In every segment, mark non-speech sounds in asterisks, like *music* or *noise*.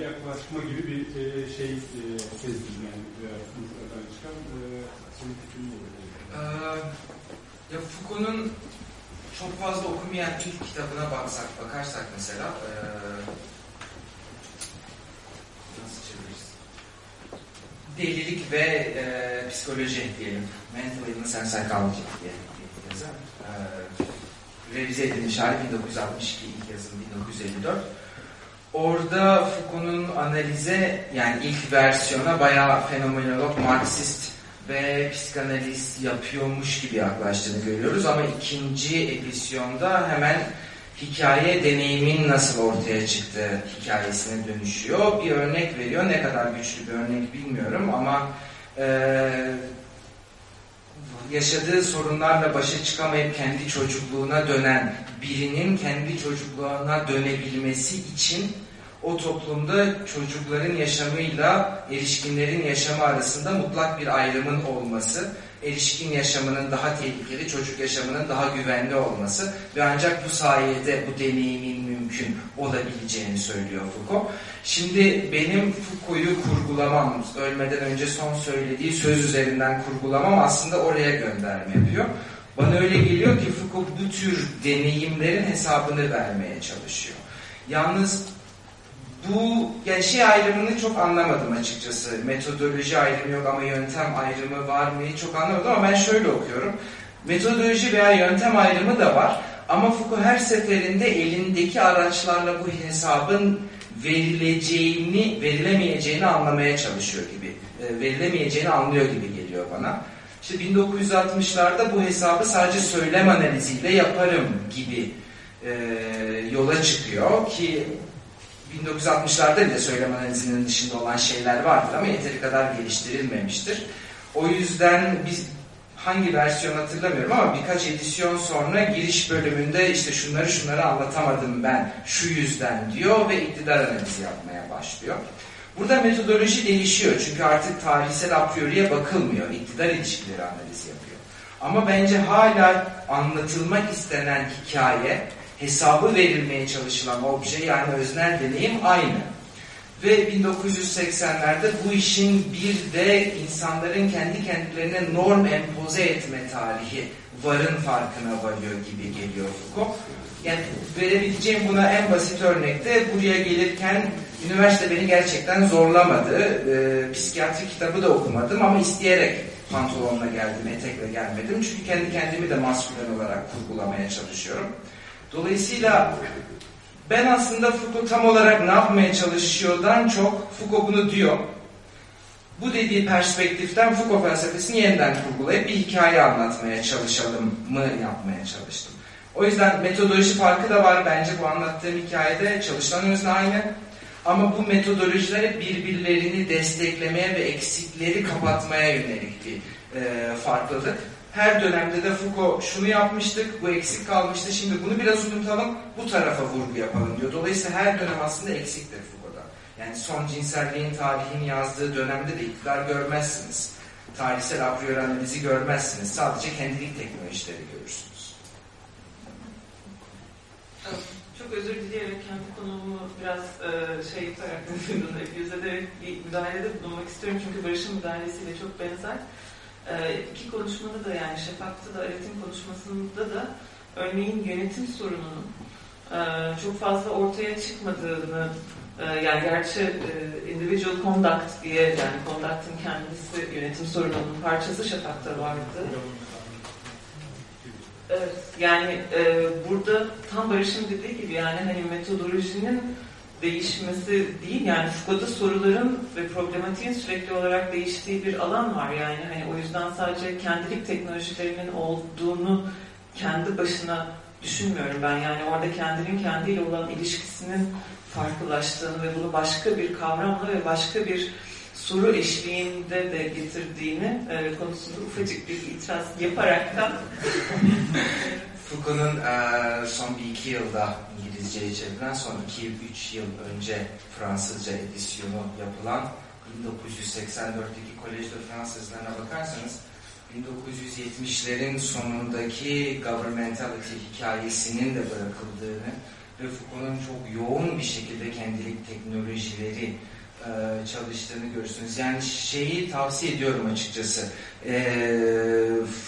e, yöntemlerle yaklaşma gibi bir e, şey e, sezdim yani Foucault'dan çıkan. E, senin fikrin Ee, ya Foucault'un çok fazla okumayan ilk kitabına baksak, bakarsak mesela e, nasıl çeviririz? Delilik ve e, psikoloji diyelim. Mental Illness and Psychology diye yazı. E, revize edilmiş hali 1962, ilk yazım 1954. Orada Foucault'un analize yani ilk versiyona bayağı fenomenolog, marksist ve psikanaliz yapıyormuş gibi yaklaştığını görüyoruz ama ikinci edisyonda hemen hikaye deneyimin nasıl ortaya çıktığı hikayesine dönüşüyor. Bir örnek veriyor. Ne kadar güçlü bir örnek bilmiyorum ama e, yaşadığı sorunlarla başa çıkamayıp kendi çocukluğuna dönen birinin kendi çocukluğuna dönebilmesi için o toplumda çocukların yaşamıyla erişkinlerin yaşamı arasında mutlak bir ayrımın olması, erişkin yaşamının daha tehlikeli, çocuk yaşamının daha güvenli olması ve ancak bu sayede bu deneyimin mümkün olabileceğini söylüyor Foucault. Şimdi benim Foucault'u kurgulamam, ölmeden önce son söylediği söz üzerinden kurgulamam aslında oraya gönderme yapıyor. Bana öyle geliyor ki Foucault bu tür deneyimlerin hesabını vermeye çalışıyor. Yalnız bu yani şey ayrımını çok anlamadım açıkçası. Metodoloji ayrımı yok ama yöntem ayrımı var mı çok anlamadım ama ben şöyle okuyorum. Metodoloji veya yöntem ayrımı da var ama Foucault her seferinde elindeki araçlarla bu hesabın verileceğini, verilemeyeceğini anlamaya çalışıyor gibi. E, verilemeyeceğini anlıyor gibi geliyor bana. İşte 1960'larda bu hesabı sadece söylem analiziyle yaparım gibi e, yola çıkıyor ki 1960'larda bile söylem analizinin dışında olan şeyler vardır ama yeteri kadar geliştirilmemiştir. O yüzden biz hangi versiyon hatırlamıyorum ama birkaç edisyon sonra giriş bölümünde işte şunları şunları anlatamadım ben şu yüzden diyor ve iktidar analizi yapmaya başlıyor. Burada metodoloji değişiyor çünkü artık tarihsel a priori'ye bakılmıyor. İktidar ilişkileri analizi yapıyor. Ama bence hala anlatılmak istenen hikaye hesabı verilmeye çalışılan obje yani öznel deneyim aynı. Ve 1980'lerde bu işin bir de insanların kendi kendilerine norm empoze etme tarihi varın farkına varıyor gibi geliyor Foucault. Yani verebileceğim buna en basit örnekte buraya gelirken üniversite beni gerçekten zorlamadı. E, psikiyatri kitabı da okumadım ama isteyerek pantolonla geldim, etekle gelmedim. Çünkü kendi kendimi de maskülen olarak kurgulamaya çalışıyorum. Dolayısıyla ben aslında Foucault tam olarak ne yapmaya çalışıyordan çok Foucault bunu diyor. Bu dediği perspektiften Foucault felsefesini yeniden kurgulayıp bir hikaye anlatmaya çalışalım mı yapmaya çalıştım. O yüzden metodoloji farkı da var bence bu anlattığım hikayede çalışılan özne aynı. Ama bu metodolojiler birbirlerini desteklemeye ve eksikleri kapatmaya yönelik bir e, farklılık. Her dönemde de Foucault şunu yapmıştık, bu eksik kalmıştı, şimdi bunu biraz unutalım, bu tarafa vurgu yapalım diyor. Dolayısıyla her dönem aslında eksiktir Foucault'da. Yani son cinselliğin tarihini yazdığı dönemde de iktidar görmezsiniz. Tarihsel a priori analizi görmezsiniz. Sadece kendilik teknolojileri görürsünüz. Çok özür dileyerek kendi konumu biraz e, şey yaparak, *laughs* yüz ederek bir müdahalede bulunmak istiyorum. Çünkü Barış'ın müdahalesiyle çok benzer. E, iki konuşmada da yani Şafak'ta da Aret'in konuşmasında da örneğin yönetim sorununun e, çok fazla ortaya çıkmadığını e, yani gerçi e, individual conduct diye yani conduct'ın kendisi yönetim sorununun parçası Şafak'ta vardı. Evet, yani e, burada tam Barış'ın dediği gibi yani hani metodolojinin değişmesi değil yani Foucault'da soruların ve problematiğin sürekli olarak değiştiği bir alan var. Yani hani o yüzden sadece kendilik teknolojilerinin olduğunu kendi başına düşünmüyorum ben. Yani orada kendinin kendiyle olan ilişkisinin farklılaştığını ve bunu başka bir kavramla ve başka bir soru eşliğinde de getirdiğini e, konusunda ufacık bir itiraz yaparak da Foucault'un e, son bir iki yılda İngilizce'ye çevrilen son iki üç yıl önce Fransızca edisyonu yapılan 1984'teki Collège de Fransızlarına bakarsanız 1970'lerin sonundaki governmentality hikayesinin de bırakıldığını ve Foucault'un çok yoğun bir şekilde kendilik teknolojileri e, çalıştığını görürsünüz. Yani şeyi tavsiye ediyorum açıkçası. E,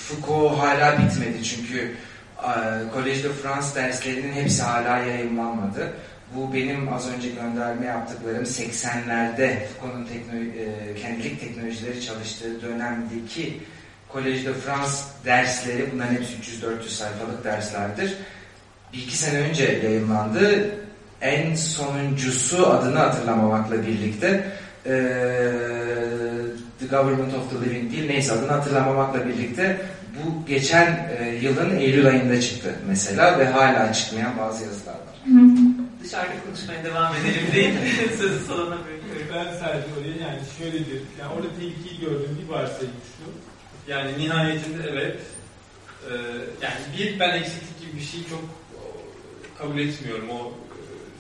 Foucault hala bitmedi çünkü e, Collège de France derslerinin hepsi hala yayınlanmadı. Bu benim az önce gönderme yaptıklarım 80'lerde Foucault'un teknolo e, kendilik teknolojileri çalıştığı dönemdeki Collège de France dersleri, bunların hepsi 300-400 sayfalık derslerdir. Bir iki sene önce yayınlandı. En sonuncusu adını hatırlamamakla birlikte e, The Government of the Living değil neyse adını hatırlamamakla birlikte bu geçen e, yılın Eylül ayında çıktı mesela ve hala çıkmayan bazı yazılar var. Dışarıda konuşmaya devam edelim değil *laughs* Sözü salona bırakıyorum. Ben sadece oraya yani şöyle bir, yani orada tehlikeyi gördüğüm bir varsayım şu. Yani nihayetinde evet, e, yani bir ben eksiklik gibi bir şeyi çok kabul etmiyorum o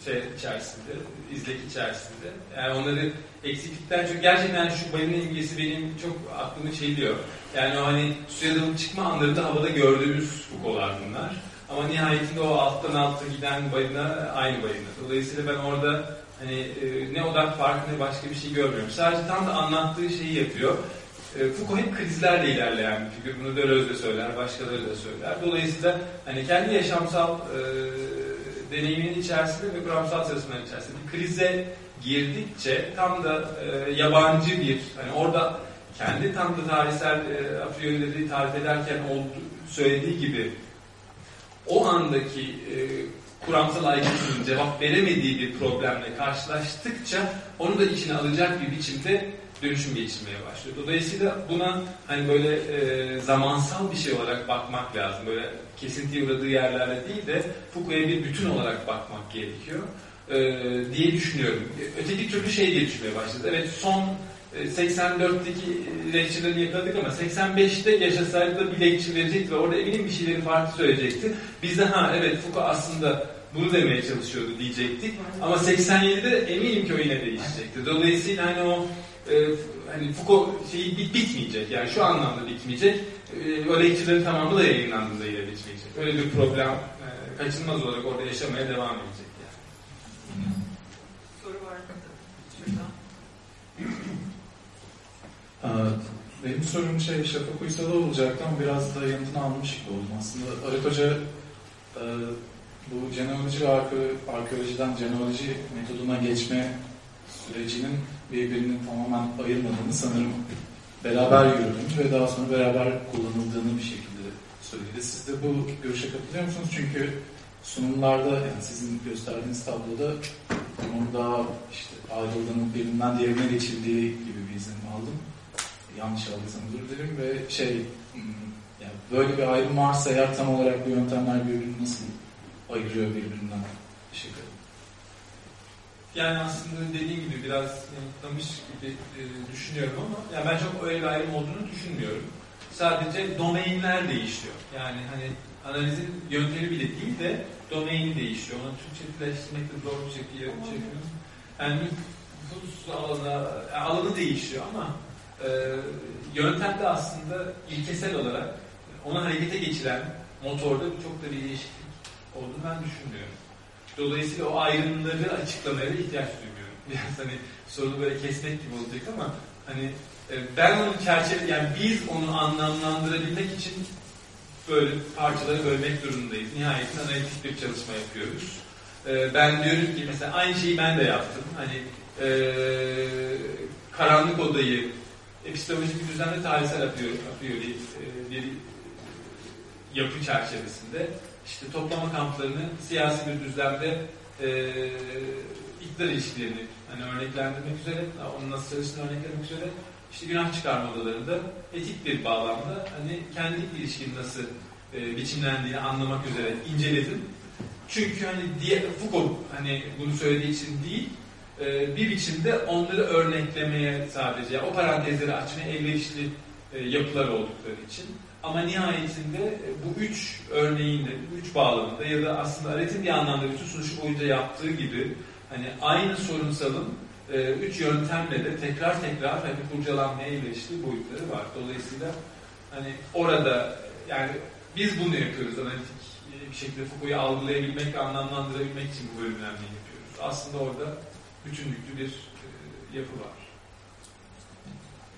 e, şey içerisinde, izlek içerisinde. Yani onları eksiklikten çok gerçekten şu balina imgesi benim çok aklımı çeliyor. Yani o hani suya çıkma anlarında havada gördüğümüz Foucault'lar bunlar. Ama nihayetinde o alttan alta giden balina aynı balina. Dolayısıyla ben orada hani e, ne odak farkı ne başka bir şey görmüyorum. Sadece tam da anlattığı şeyi yapıyor. E, Foucault hep krizlerle ilerleyen bir figür. Bunu Deleuze de söyler, başkaları da söyler. Dolayısıyla hani kendi yaşamsal e, deneyiminin içerisinde ve kuramsal çalışmaların içerisinde bir krize girdikçe tam da e, yabancı bir, hani orada kendi tam da tarihsel e, a priorileri tarif ederken oldu, söylediği gibi o andaki e, kuramsal aygıtının cevap veremediği bir problemle karşılaştıkça onu da içine alacak bir biçimde dönüşüm geçirmeye başlıyor. Dolayısıyla buna hani böyle e, zamansal bir şey olarak bakmak lazım. Böyle kesintiye uğradığı yerlerde değil de Foucault'a bir bütün olarak bakmak gerekiyor e, diye düşünüyorum. Öteki türlü şey diye düşünmeye başladı. Evet son 84'teki lecture'ları yakaladık ama 85'te yaşasaydı da bir lecture verecekti ve orada eminim bir şeyleri farklı söyleyecekti. Biz de ha evet Foucault aslında bunu demeye çalışıyordu diyecektik. Ama 87'de eminim ki o yine değişecekti. Dolayısıyla hani o e, hani Foucault şeyi bit, bitmeyecek. Yani şu anlamda bitmeyecek. E, tamamı da yayınlandığında yine bitmeyecek. Öyle bir problem e, kaçınılmaz olarak orada yaşamaya devam edecek. Yani. Soru var mı? Şuradan. Benim sorum şey Şafak Uysal'a olacaktı ama biraz da yanıtını almış gibi oldum. Aslında Arif Hoca e, bu genealoji ve arkeolojiden genealoji metoduna geçme sürecinin birbirini tamamen ayırmadığını sanırım beraber yürüdüğünü ve daha sonra beraber kullanıldığını bir şekilde söyledi. Siz de bu görüşe katılıyor musunuz? Çünkü sunumlarda yani sizin gösterdiğiniz tabloda bunun daha işte ayrıldığının birinden diğerine geçildiği gibi bir izlenim aldım. Yanlış aldıysam özür dilerim ve şey yani böyle bir ayrım varsa eğer tam olarak bu yöntemler birbirini nasıl ayırıyor birbirinden? Teşekkür ederim. Yani aslında dediğim gibi biraz yanıtlamış gibi e, düşünüyorum ama yani ben çok öyle bir ayrım olduğunu düşünmüyorum. Sadece domainler değişiyor. Yani hani analizin yöntemi bile değil de domaini değişiyor. Onu Türkçeleştirmek de zor bir şekilde çekiyorum. Yani nüfus alanı, alanı değişiyor ama e, yöntemde aslında ilkesel olarak onu harekete geçiren motorda çok da bir değişiklik olduğunu ben düşünmüyorum. Dolayısıyla o ayrımları açıklamaya ihtiyaç duymuyorum. *laughs* Biraz hani soru böyle kesmek gibi olacak ama hani e, ben onun çerçeve yani biz onu anlamlandırabilmek için böyle parçaları bölmek durumundayız. Nihayetinde analitik bir çalışma yapıyoruz. E, ben diyorum ki mesela aynı şeyi ben de yaptım. Hani e, karanlık odayı epistemolojik bir düzlemde tarihsel a priori e, bir yapı çerçevesinde işte toplama kamplarını siyasi bir düzlemde e, iktidar ilişkilerini hani örneklendirmek üzere, onun nasıl çalıştığını örneklemek üzere işte günah çıkarma odalarında etik bir bağlamda hani kendi ilişkinin nasıl e, biçimlendiğini anlamak üzere inceledim. Çünkü hani diye Foucault hani bunu söylediği için değil, e, bir biçimde onları örneklemeye sadece, o parantezleri açmaya elverişli e, yapılar oldukları için. Ama nihayetinde e, bu üç örneğinde, bu üç bağlamında ya da aslında Aret'in bir anlamda bütün sunuşu boyunca yaptığı gibi hani aynı sorunsalın e, üç yöntemle de tekrar tekrar hani kurcalanmaya elverişli boyutları var. Dolayısıyla hani orada yani biz bunu yapıyoruz analitik bir şekilde Foucault'u algılayabilmek ve anlamlandırabilmek için bu bölümlenmeyi yapıyoruz. Aslında orada bütünlüklü bir e, yapı var.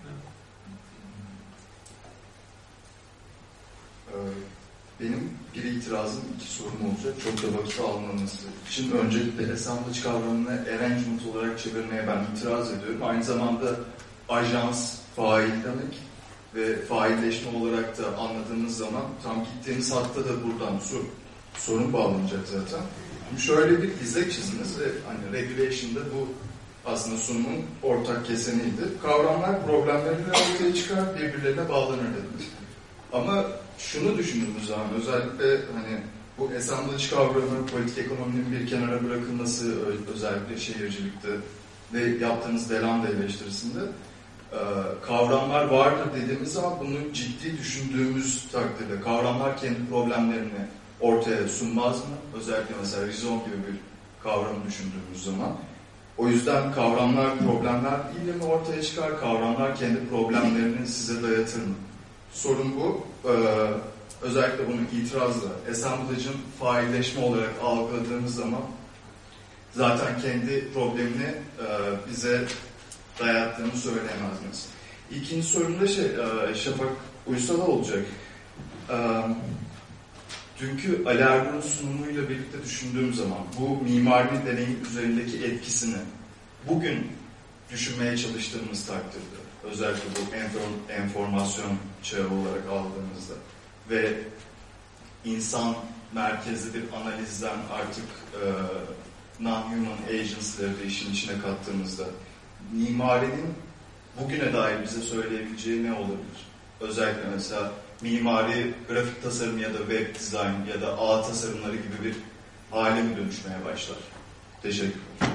Ee, Benim bir itirazım, iki sorum olacak. Çok da vakit almaması için öncelikle assemblage kavramını arrangement olarak çevirmeye ben itiraz ediyorum. Aynı zamanda ajans, fail demek ve failleşme olarak da anladığımız zaman tam gittiğimiz hatta da buradan sor, sorun bağlanacak zaten. Şimdi şöyle bir dizek çizdiniz ve hani regulation'da bu aslında sunumun ortak keseniydi. Kavramlar problemleriyle ortaya çıkar, birbirlerine bağlanır dediniz. Ama şunu düşündüğümüz zaman özellikle hani bu assemblage kavramı politik ekonominin bir kenara bırakılması özellikle şehircilikte ve yaptığınız Delanda eleştirisinde e, kavramlar vardır dediğimiz zaman bunu ciddi düşündüğümüz takdirde kavramlar kendi problemlerini ortaya sunmaz mı? Özellikle mesela rizon gibi bir kavramı düşündüğümüz zaman. O yüzden kavramlar problemler değil mi ortaya çıkar? Kavramlar kendi problemlerini size dayatır mı? Sorun bu. Ee, özellikle bunu itirazla assemblage'ın failleşme olarak algıladığımız zaman zaten kendi problemini e, bize dayattığını söyleyemez miyiz? İkinci sorun da şey, e, Şafak Uysal'a olacak. E, dünkü Ali Ergun'un sunumuyla birlikte düşündüğüm zaman bu mimari deneyim üzerindeki etkisini bugün düşünmeye çalıştığımız takdirde özellikle bu enfor- enformasyon çağı olarak aldığımızda ve insan merkezli bir analizden artık e, non-human agency'leri de işin içine kattığımızda mimarinin bugüne dair bize söyleyebileceği ne olabilir? Özellikle mesela mimari grafik tasarım ya da web design ya da ağ tasarımları gibi bir hale mi dönüşmeye başlar? Teşekkürler.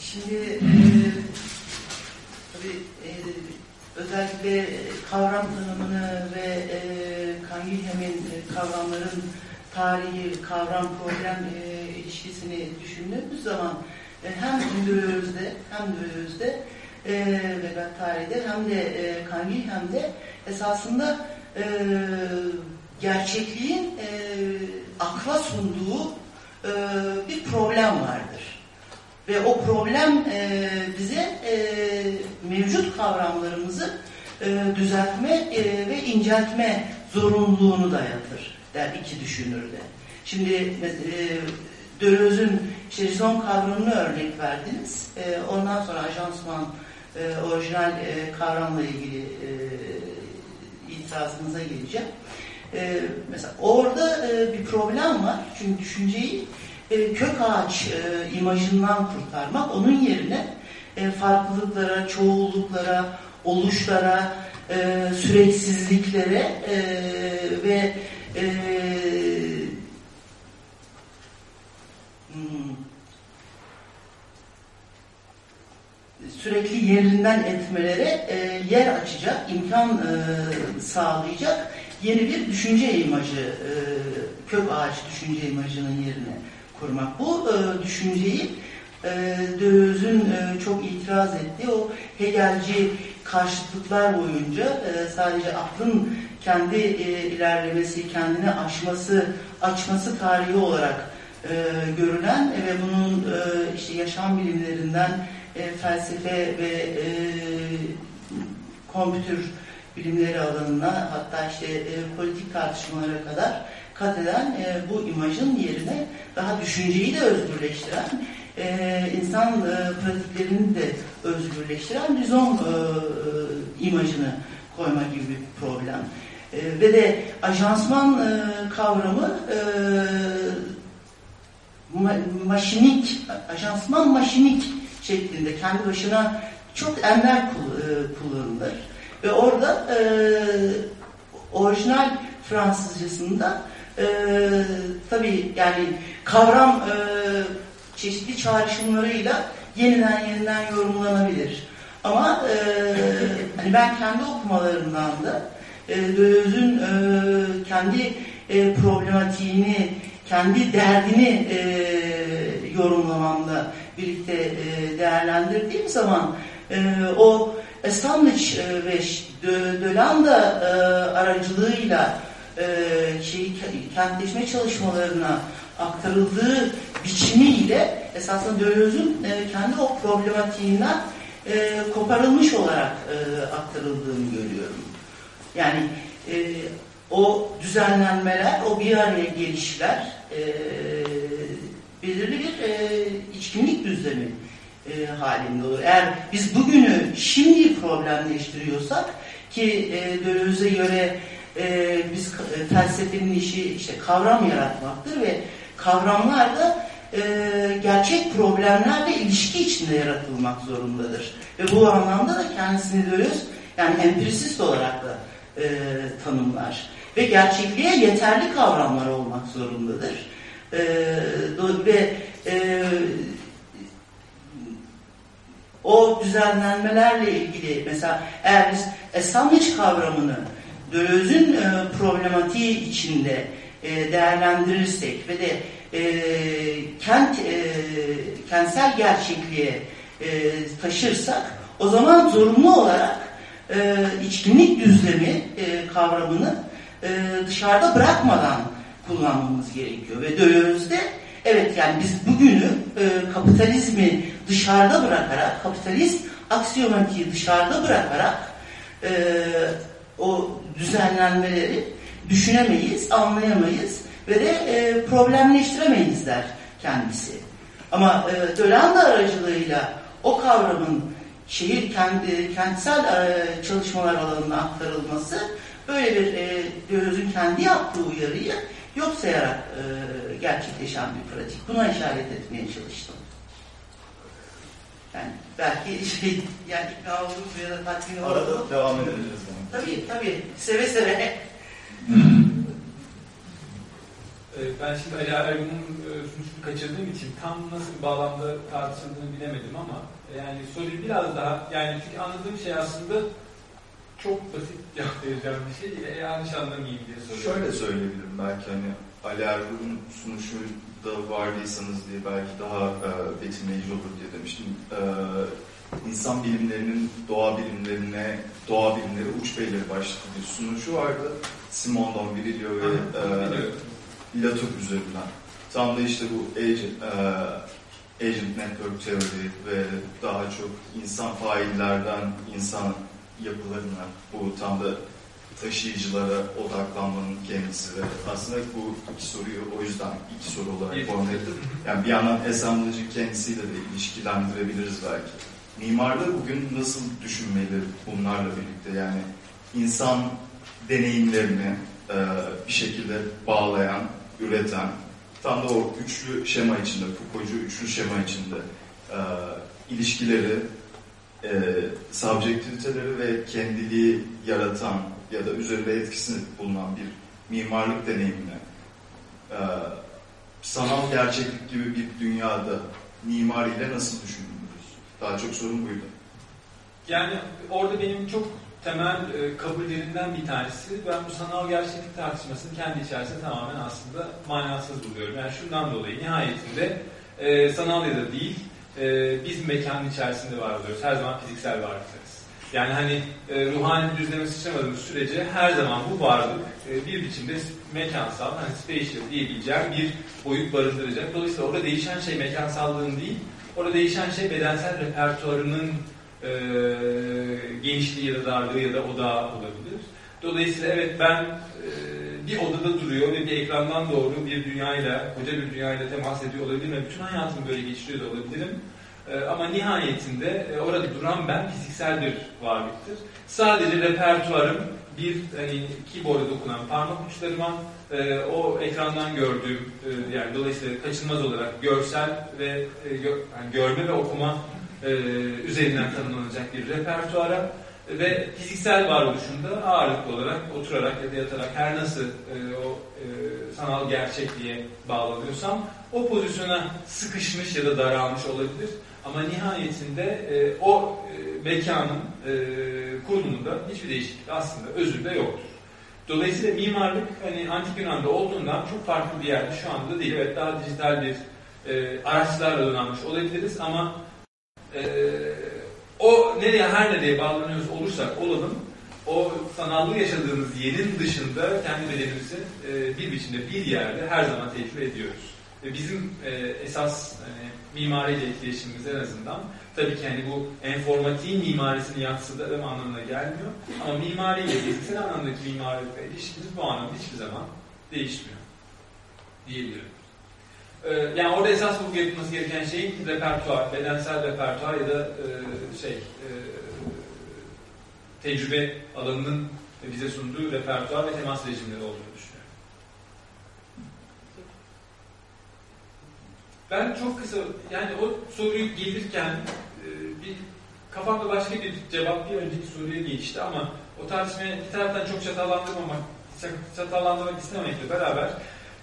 Şimdi tabii e, özellikle kavram tanımını ve e, Kangilhem'in e, kavramların tarihi, kavram, problem e, ilişkisini düşündüğümüz zaman e, hem Düröz'de hem Düröz'de e, ve ben tarihte hem de e, Kangilhem'de esasında e, gerçekliğin e, akla sunduğu e, bir problem vardır. Ve o problem e, bize e, mevcut kavramlarımızı e, düzeltme e, ve inceltme zorunluluğunu dayatır der iki düşünür de. Şimdi e, Döloz'un şerizon kavramını örnek verdiniz. E, ondan sonra ajansman e, orijinal e, kavramla ilgili e, itirazınıza geleceğim. E, mesela orada e, bir problem var. Çünkü düşünceyi e, kök ağaç e, imajından kurtarmak, onun yerine e, farklılıklara, çoğulluklara, oluşlara, süreksizliklere ve hmm, sürekli yerinden etmelere yer açacak, imkan sağlayacak yeni bir düşünce imajı, kök ağaç düşünce imajının yerine kurmak. Bu e, düşünceyi e, Döloz'un e, çok itiraz ettiği o Hegelci karşıtlıklar boyunca e, sadece aklın kendi e, ilerlemesi, kendini aşması, açması tarihi olarak e, görülen ve bunun e, işte yaşam bilimlerinden e, felsefe ve e, kompütür bilimleri alanına hatta işte e, politik tartışmalara kadar kat eden e, bu imajın yerine daha düşünceyi de özgürleştiren, e, insan e, pratiklerini de özgürleştiren rizom e, e, imajını koyma gibi bir problem. E, ve de ajansman e, kavramı e, ma maşinik, ajansman maşinik şeklinde kendi başına çok ender e, kullanılır. Ve orada e, orijinal Fransızcasında e, tabii yani kavram e, çeşitli çağrışımlarıyla yeniden yeniden yorumlanabilir. Ama e, hani ben kendi okumalarımdan da e, e, kendi e, problematiğini, kendi derdini e, yorumlamamla birlikte e, değerlendirdiğim zaman e, o Assange e, ve Dölanda e, aracılığıyla e, şey, kentleşme çalışmalarına aktarıldığı biçimiyle esasında Döloz'un kendi o problematiğinden koparılmış olarak aktarıldığını görüyorum. Yani o düzenlenmeler, o bir araya gelişler belirli bir içkinlik düzlemi e, halinde olur. Eğer biz bugünü şimdi problemleştiriyorsak ki e, Döloz'e göre e, biz e, felsefenin işi işte kavram yaratmaktır ve kavramlar da e, gerçek problemlerle ilişki içinde yaratılmak zorundadır. Ve bu anlamda da kendisini Dölöz yani empirisist olarak da e, tanımlar. Ve gerçekliğe yeterli kavramlar olmak zorundadır. E, ve e, o düzenlenmelerle ilgili mesela eğer biz Assange kavramını Döloz'un e, problematiği içinde e, değerlendirirsek ve de e, kent e, kentsel gerçekliğe e, taşırsak o zaman zorunlu olarak e, içkinlik düzlemi e, kavramını e, dışarıda bırakmadan kullanmamız gerekiyor. Ve Döloz'de evet yani biz bugünü e, kapitalizmi dışarıda bırakarak, kapitalist aksiyomatiği dışarıda bırakarak e, o düzenlenmeleri düşünemeyiz, anlayamayız ve de e, problemleştiremeyiz der kendisi. Ama e, Dölanda aracılığıyla o kavramın şehir kendi, kentsel e, çalışmalar alanına aktarılması böyle bir e, Döloz'un kendi yaptığı uyarıyı yok sayarak e, gerçekleşen bir pratik. Buna işaret etmeye çalıştım. Yani belki şey, yani ikna oldunuz ya da tatmin oldunuz. Arada devam edebiliriz. Yani. Tabii tabii. Seve seve. Ee, ben şimdi Ali Ergun'un e, sunusunu kaçırdığım için tam nasıl bir bağlamda tartışıldığını bilemedim ama yani soruyu biraz daha yani çünkü anladığım şey aslında çok basit vereceğim bir şey. E, yanlış anlamayayım diye soruyorum. Şöyle söyleyebilirim belki hani Ali Ergun'un sunuşu da vardıysanız diye belki daha e, betimleyici olur diye demiştim. E, insan bilimlerinin doğa bilimlerine, doğa bilimleri uç beyleri başlıklı bir sunuşu vardı. Simon Don Virilio ve e, Latour üzerinden. Tam da işte bu agent, e, agent network teori ve daha çok insan faillerden insan yapılarına, bu tam da taşıyıcılara odaklanmanın kendisi de aslında bu iki soruyu o yüzden iki soru olarak formüle ettim. Yani bir yandan Assembly'cı kendisiyle de ilişkilendirebiliriz belki. Mimarlar bugün nasıl düşünmeli bunlarla birlikte? Yani insan deneyimlerini e, bir şekilde bağlayan, üreten, tam da o üçlü şema içinde, Foucault'cu üçlü şema içinde e, ilişkileri, e, subjektiviteleri ve kendiliği yaratan ya da üzerinde etkisini bulunan bir mimarlık deneyimini e, sanal gerçeklik gibi bir dünyada mimariyle nasıl düşünülürüz? Daha çok sorun buydu. Yani orada benim çok temel e, kabullerinden bir tanesi ben bu sanal gerçeklik tartışmasını kendi içerisinde tamamen aslında manasız buluyorum. Yani şundan dolayı nihayetinde e, sanal ya da değil e, biz mekanın içerisinde var oluyoruz. Her zaman fiziksel varlıklarız. Yani hani e, ruhani düzleme sıçramadığımız sürece her zaman bu varlık e, bir biçimde mekansal, hani spatial diyebileceğim bir boyut barındıracak. Dolayısıyla orada değişen şey mekansallığın değil, orada değişen şey bedensel repertuarının e, genişliği ya da darlığı ya da odağı olabilir. Dolayısıyla evet ben e, bir odada duruyor ve bir ekrandan doğru bir dünyayla, koca bir dünyayla temas ediyor olabilirim ve bütün hayatımı böyle geçiriyor da olabilirim. E, ama nihayetinde e, orada duran ben fiziksel bir varlıktır. Sadece repertuarım bir hani keyboard'a dokunan parmak uçlarıma e, o ekrandan gördüğüm e, yani dolayısıyla kaçınılmaz olarak görsel ve e, gö, yani görme ve okuma e, üzerinden tanımlanacak bir repertuara ve fiziksel varoluşunda ağırlıklı olarak oturarak ya da yatarak her nasıl e, o e, sanal gerçekliğe bağlanıyorsam o pozisyona sıkışmış ya da daralmış olabilir. Ama nihayetinde e, o e, mekanın e, kurulumunda hiçbir değişiklik aslında özünde yoktur. Dolayısıyla mimarlık hani antik Yunan'da olduğundan çok farklı bir yerde şu anda değil. Evet daha dijital bir e, araçlarla donanmış olabiliriz ama e, o nereye her nereye bağlanıyoruz olursak olalım o sanallı yaşadığımız yerin dışında kendi bedenimizi e, bir biçimde bir yerde her zaman tecrübe ediyoruz. Ve bizim e, esas hani, mimariyle etkileşimimiz en azından tabii ki hani bu enformatiğin mimarisini yatsıdığım anlamına gelmiyor. Ama mimariyle fiziksel anlamdaki mimariyle ilişkimiz bu anlamda hiçbir zaman değişmiyor diyebilirim. Ee, yani orada esas vurgu yapılması gereken şey repertuar, bedensel repertuar ya da e, şey e, tecrübe alanının bize sunduğu repertuar ve temas rejimleri olduğunu düşünüyorum. Ben çok kısa, yani o soruyu gelirken e, bir kafamda başka bir cevap bir önceki soruya geçti ama o tartışmaya bir taraftan çok çatallandırmamak, çatallandırmak istememekle beraber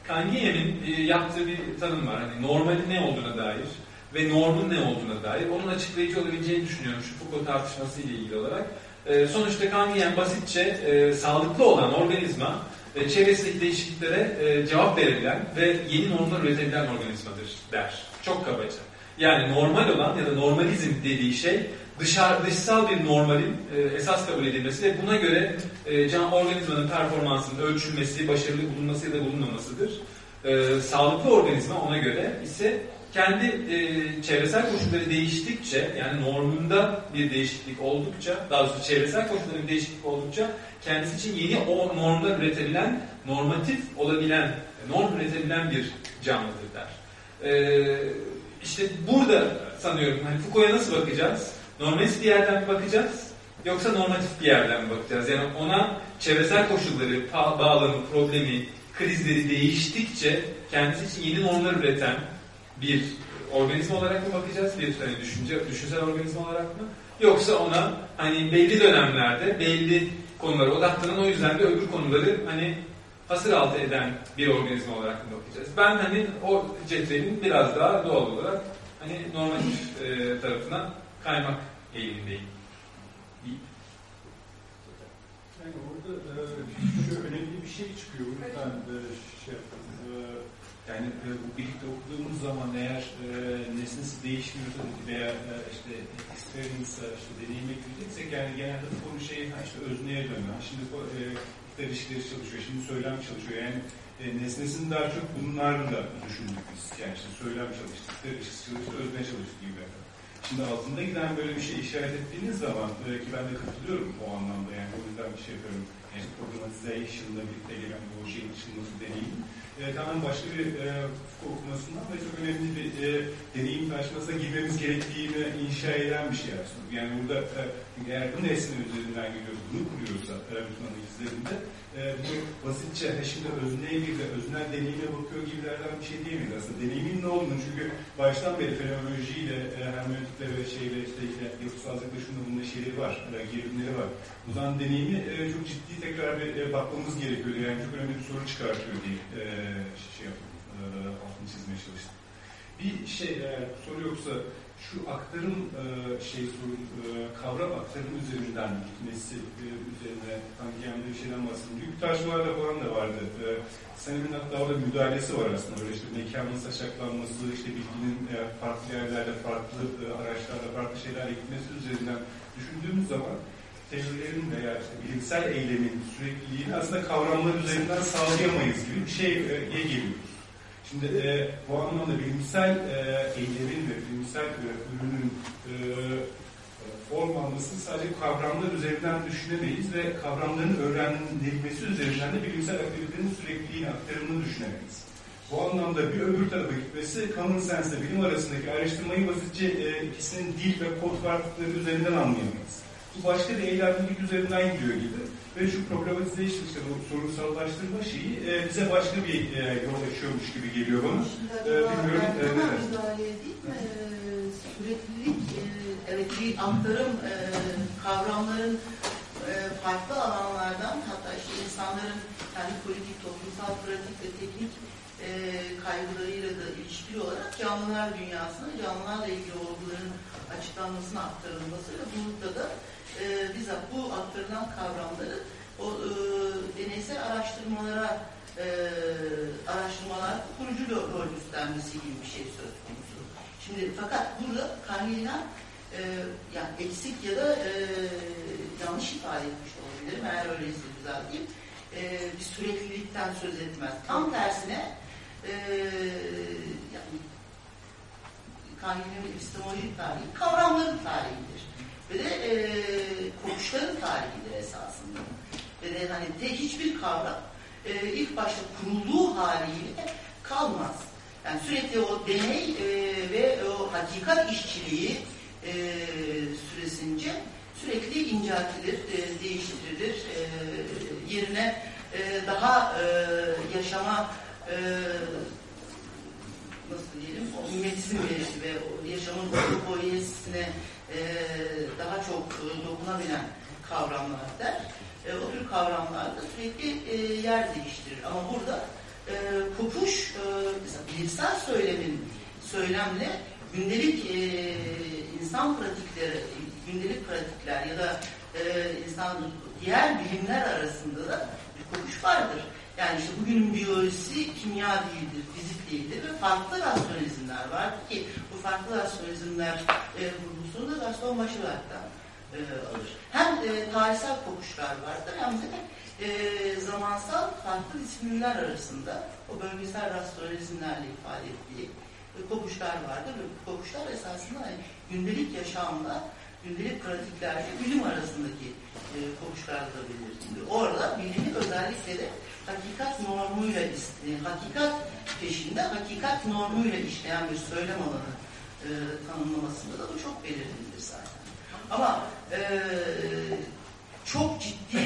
Kangiye'nin e, yaptığı bir tanım var. Hani normalin ne olduğuna dair ve normun ne olduğuna dair. Onun açıklayıcı olabileceğini düşünüyorum şu Foucault tartışması ile ilgili olarak. E, sonuçta Kangiyen basitçe e, sağlıklı olan organizma e, çevresindeki değişikliklere cevap verebilen ve yeni normlar üretebilen organizmadır der. Çok kabaca. Yani normal olan ya da normalizm dediği şey dışarı, dışsal bir normalin e, esas kabul edilmesi ve buna göre e, can organizmanın performansının ölçülmesi, başarılı bulunması ya da bulunmamasıdır. E, sağlıklı organizma ona göre ise kendi e, çevresel koşulları değiştikçe yani normunda bir değişiklik oldukça daha doğrusu çevresel koşullarda bir değişiklik oldukça kendisi için yeni o normlar üretebilen normatif olabilen norm üretebilen bir canlıdır der. E, işte burada sanıyorum hani Foucault'a nasıl bakacağız? Normalist bir yerden mi bakacağız? Yoksa normatif bir yerden mi bakacağız? Yani ona çevresel koşulları, bağlamı, problemi, krizleri değiştikçe kendisi için yeni normlar üreten bir organizma olarak mı bakacağız? Bir hani düşünce, düşünsel organizma olarak mı? Yoksa ona hani belli dönemlerde belli konulara odaklanan o yüzden de öbür konuları hani hasır altı eden bir organizma olarak mı bakacağız? Ben hani o cetvelin biraz daha doğal olarak hani normatif e, tarafına kaymak eğilimdeyim. Yani orada e, şu önemli bir şey çıkıyor. O e, şey. E, yani e, bu birlikte okuduğumuz zaman eğer e, nesnesi değişmiyorsa veya e, işte experience'a e, işte deneyime gireceksek yani genelde konu şey ha işte özneye dönüyor. Şimdi bu e, iktidar ilişkileri çalışıyor, şimdi söylem çalışıyor. Yani e, nesnesini daha çok bunlarla düşündük biz. Yani işte söylem çalıştık, iktidar ilişkisi çalıştı, özne çalıştı gibi. Şimdi altında giden böyle bir şey işaret ettiğiniz zaman ki ben de katılıyorum o anlamda yani o yüzden bir şey yapıyorum. Yani problematization'la birlikte gelen bu şeyin açılması deneyim. Tamamen başka bir e, okumasından ve çok önemli bir e, deneyim karşımasına girmemiz gerektiğini inşa eden bir şey aslında. Yani burada e, eğer bu nesne üzerinden gidiyor, bunu kuruyorsa e, bütün analizlerinde e, bu basitçe şimdi özneye bir de öznel deneyime bakıyor gibilerden bir şey diyemeyiz aslında. Deneyimin ne olduğunu çünkü baştan beri fenomenolojiyle, e, hermeneutikle ve şeyle işte yapısallıkla şunda bunda şeyleri var, e, gerilimleri var. O deneyimi e, çok ciddi tekrar bir e, bakmamız gerekiyor. Yani çok önemli bir soru çıkartıyor diye e, şey yaptım, e, altını çizmeye çalıştım. Bir şey eğer soru yoksa şu aktarım e, şey sorun, kavram aktarım üzerinden gitmesi e, üzerine hangi yani bir şeyden bahsedeyim. Büyük tartışmalarda falan da vardı. E, Senemin hatta orada müdahalesi var aslında. Böyle işte mekanın saçaklanması, işte bilginin e, farklı yerlerde, farklı e, araçlarda, farklı şeylerle gitmesi üzerinden düşündüğümüz zaman teorilerin veya işte bilimsel eylemin sürekliliğini aslında kavramlar üzerinden sağlayamayız gibi bir şeye geliyoruz. Şimdi e, bu anlamda bilimsel e, eylemin ve bilimsel e, ürünün e, form almasını sadece kavramlar üzerinden düşünemeyiz ve kavramların öğrenilmesi üzerinden de bilimsel aktivitenin sürekliliğini, aktarımını düşünemeyiz. Bu anlamda bir öbür tarafa gitmesi common sense ile bilim arasındaki ayrıştırmayı basitçe e, ikisinin dil ve kod farklılıkları üzerinden anlayamayız. Bu başka bir eylemlilik üzerinden gidiyor gibi. Ve şu problematization işte bu sorunsallaştırma şeyi e, bize başka bir e, yol açıyormuş gibi geliyor bana. E, bilmiyorum. E, müdahale edeyim? Ee, Süreklilik, e, evet bir aktarım e, kavramların e, farklı alanlardan hatta işte insanların kendi politik, toplumsal, pratik ve teknik e, kaygılarıyla da ilişkili olarak canlılar dünyasına, canlılarla ilgili olguların açıklanmasına aktarılması ve burada da e, bizzat bu aktarılan kavramları o e, deneysel araştırmalara e, araştırmalar kurucu rol üstlenmesi gibi bir şey söz konusu. Şimdi fakat burada Carnegie'den e, yani eksik ya da e, yanlış ifade etmiş olabilirim. Eğer öyleyse düzelteyim. E, bir süreklilikten söz etmez. Tam tersine e, yani Kanuni'nin epistemolojik tarihi kavramların tarihidir. Ve de e, kokuşların tarihidir esasında. Ve de hani de hiçbir kavram e, ilk başta kurulduğu haliyle kalmaz. Yani sürekli o deney e, ve o hakikat işçiliği e, süresince sürekli inceltilir, e, değiştirilir, e, yerine e, daha e, yaşama e, nasıl diyelim, o mimetizm ve o yaşamın e, çok e, dokunabilen kavramlar der. E, o tür kavramlarda sürekli e, yer değiştirir. Ama burada e, kopuş, e, bilimsel söylemin, söylemle gündelik e, insan pratikleri, gündelik pratikler ya da e, insan diğer bilimler arasında da bir kopuş vardır. Yani işte bugünün biyolojisi kimya değildir, fizik değildir ve farklı rasyonalizmler var ki bu farklı rasyonalizmler e, vurgusunu da Gaston Bachelard'dan e, alır. Hem e, tarihsel kopuşlar vardır hem de e, zamansal farklı disiplinler arasında o bölgesel rasyonalizmlerle ifade ettiği e, kopuşlar vardır ve bu kopuşlar esasında hani, gündelik yaşamla gündelik pratiklerle bilim arasındaki e, kopuşlarla belirtilir. Orada bilimi özellikle de hakikat normuyla, e, hakikat peşinde hakikat normuyla işleyen bir söylem alanı e, tanımlamasında da bu çok belirgindir zaten. Ama e, çok ciddi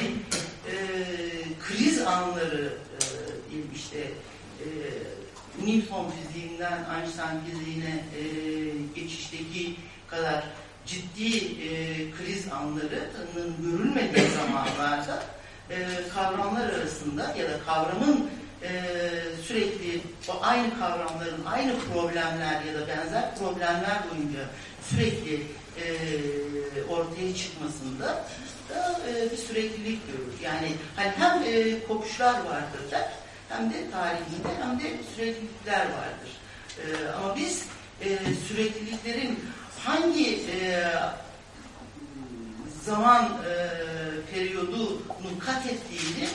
e, kriz anları e, işte e, Newton fiziğinden Einstein fiziğine e, geçişteki kadar ciddi e, kriz anlarının görülmediği zamanlarda e, kavramlar arasında ya da kavramın e, sürekli o aynı kavramların aynı problemler ya da benzer problemler boyunca sürekli e, ortaya çıkmasında da e, bir süreklilik görür. Yani hani hem e, kopuşlar vardır der, hem de tarihinde hem de süreklilikler vardır. E, ama biz e, sürekliliklerin hangi e, zaman e, periyodunu kat ettiğini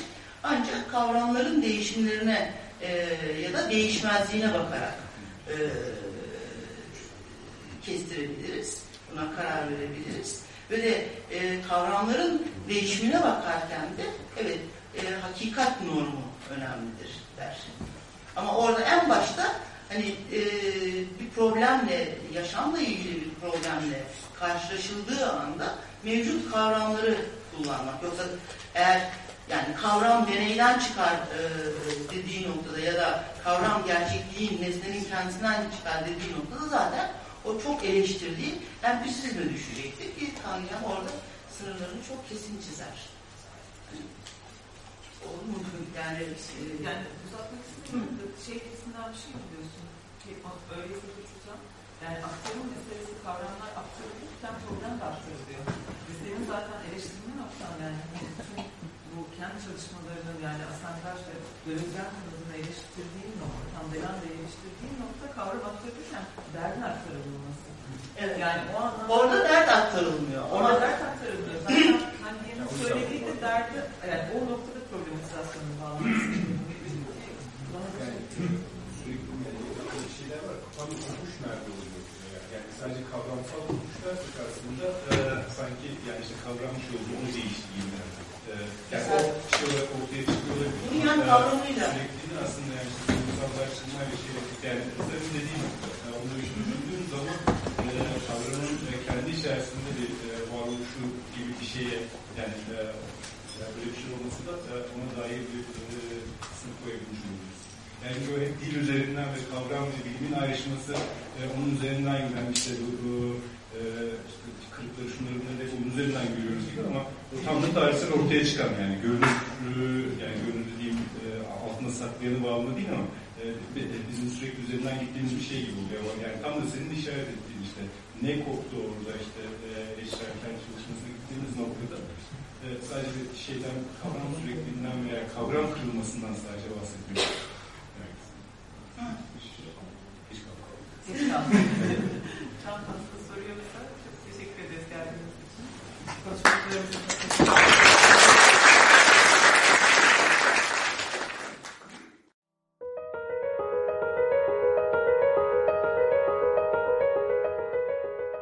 ancak kavramların değişimlerine e, ya da değişmezliğine bakarak e, kestirebiliriz. Buna karar verebiliriz. Ve de e, kavramların değişimine bakarken de evet e, hakikat normu önemlidir der. Ama orada en başta hani e, bir problemle, yaşamla ilgili bir problemle karşılaşıldığı anda mevcut kavramları kullanmak. Yoksa eğer yani kavram deneyden çıkar e, dediği noktada ya da kavram gerçekliğin, nesnenin kendisinden çıkar dediği noktada zaten o çok eleştirdiği empirsizme düşecektir ki Kanyan orada sınırlarını çok kesin çizer. Olur mu? Yani, Yani uzatmak istemiyorum şey kısmından bir şey mi diyorsun? Ki öyleyse tutacağım. Yani aktarım meselesi kavramlar aktarılırken problem de aktarılıyor. Ve senin zaten eleştirdiğin noktan yani bütün bu kendi çalışmalarının yani asantaj ve gözlem kanadını eleştirdiğin nokta, tam beyan da eleştirdiğin nokta kavram aktarırken derdin aktarılması. Evet. Yani o anlamda Orada dert aktarılmıyor. Orada Ona dert aktarılıyor. Zaten *clears throat* hani diyelim söylediği de derdi, yani o noktada problematizasyonun bağlantısı. *clears throat* Bana da şey- Sürekli şeyler var. Tam bir kopuş nerede oluyor? Yani sadece kavramsal kopuşlar aslında e, sanki yani işte kavram şey oldu, onu. E, yani o şey olarak ortaya çıkıyor olabilir. Dünyanın e, kavramıyla. Sürekli aslında yani kurumsallaştırma bir şey. Yani dediğin nokta. Yani onu düşündüğün zaman e, kavramın e, kendi içerisinde bir e, varoluşu gibi bir şeye yani e, yani böyle bir şey olması da e, ona dair bir e, sınıf koyabilmiş oluyoruz. Yani böyle dil üzerinden ve kavram ve bilimin ayrışması e, onun üzerinden giden işte bu, bu e, işte kırıkları şunları hep onun üzerinden görüyoruz gibi ama o tam da tarihsel ortaya çıkan yani görünür yani görünür dediğim e, altına saklayanı bağımlı değil ama e, e, bizim sürekli üzerinden gittiğimiz bir şey gibi oluyor. Ama Yani tam da senin işaret ettiğin işte ne koptu orada işte e, eşlerken çalışmasına gittiğimiz noktada e, sadece şeyden kavram sürekliliğinden veya kavram kırılmasından sadece bahsetmiyoruz. İnşallah. *laughs* Çantasını soruyorsa çok teşekkür ederiz geldiğiniz için. Konuşmacılarımızın